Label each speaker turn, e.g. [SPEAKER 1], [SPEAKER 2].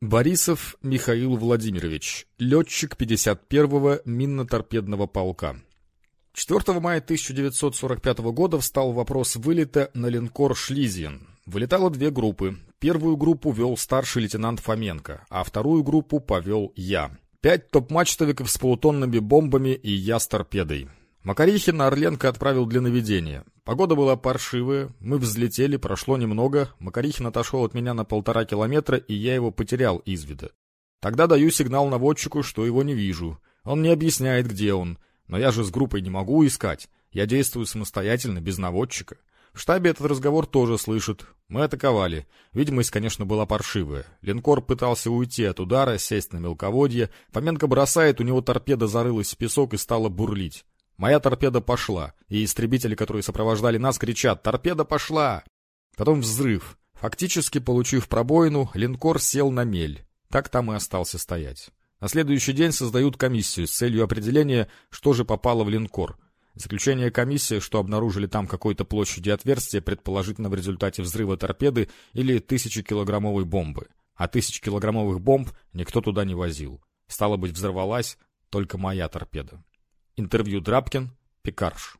[SPEAKER 1] Борисов Михаил Владимирович, летчик 51-го минно-торпедного полка. 4 мая 1945 года встал вопрос вылета на линкор «Шлизиен». Вылетало две группы. Первую группу вел старший лейтенант Фоменко, а вторую группу повел я. Пять топ-мачтовиков с полутонными бомбами и я с торпедой. Макарихина Орленко отправил для наведения. Погода была паршивая, мы взлетели, прошло немного, Макарихин отошел от меня на полтора километра, и я его потерял из вида. Тогда даю сигнал наводчику, что его не вижу. Он не объясняет, где он. Но я же с группой не могу искать. Я действую самостоятельно, без наводчика. В штабе этот разговор тоже слышат. Мы атаковали. Видимость, конечно, была паршивая. Линкор пытался уйти от удара, сесть на мелководье. Поменко бросает, у него торпеда зарылась в песок и стала бурлить. Моя торпеда пошла, и истребители, которые сопровождали нас, кричат «Торпеда пошла!». Потом взрыв. Фактически, получив пробоину, линкор сел на мель. Так там и остался стоять. На следующий день создают комиссию с целью определения, что же попало в линкор. Заключение комиссии, что обнаружили там какой-то площади отверстия, предположительно в результате взрыва торпеды или тысячекилограммовой бомбы. А тысячекилограммовых бомб никто туда не возил. Стало быть, взорвалась только моя торпеда. Интервью Драбкин, Пекарш.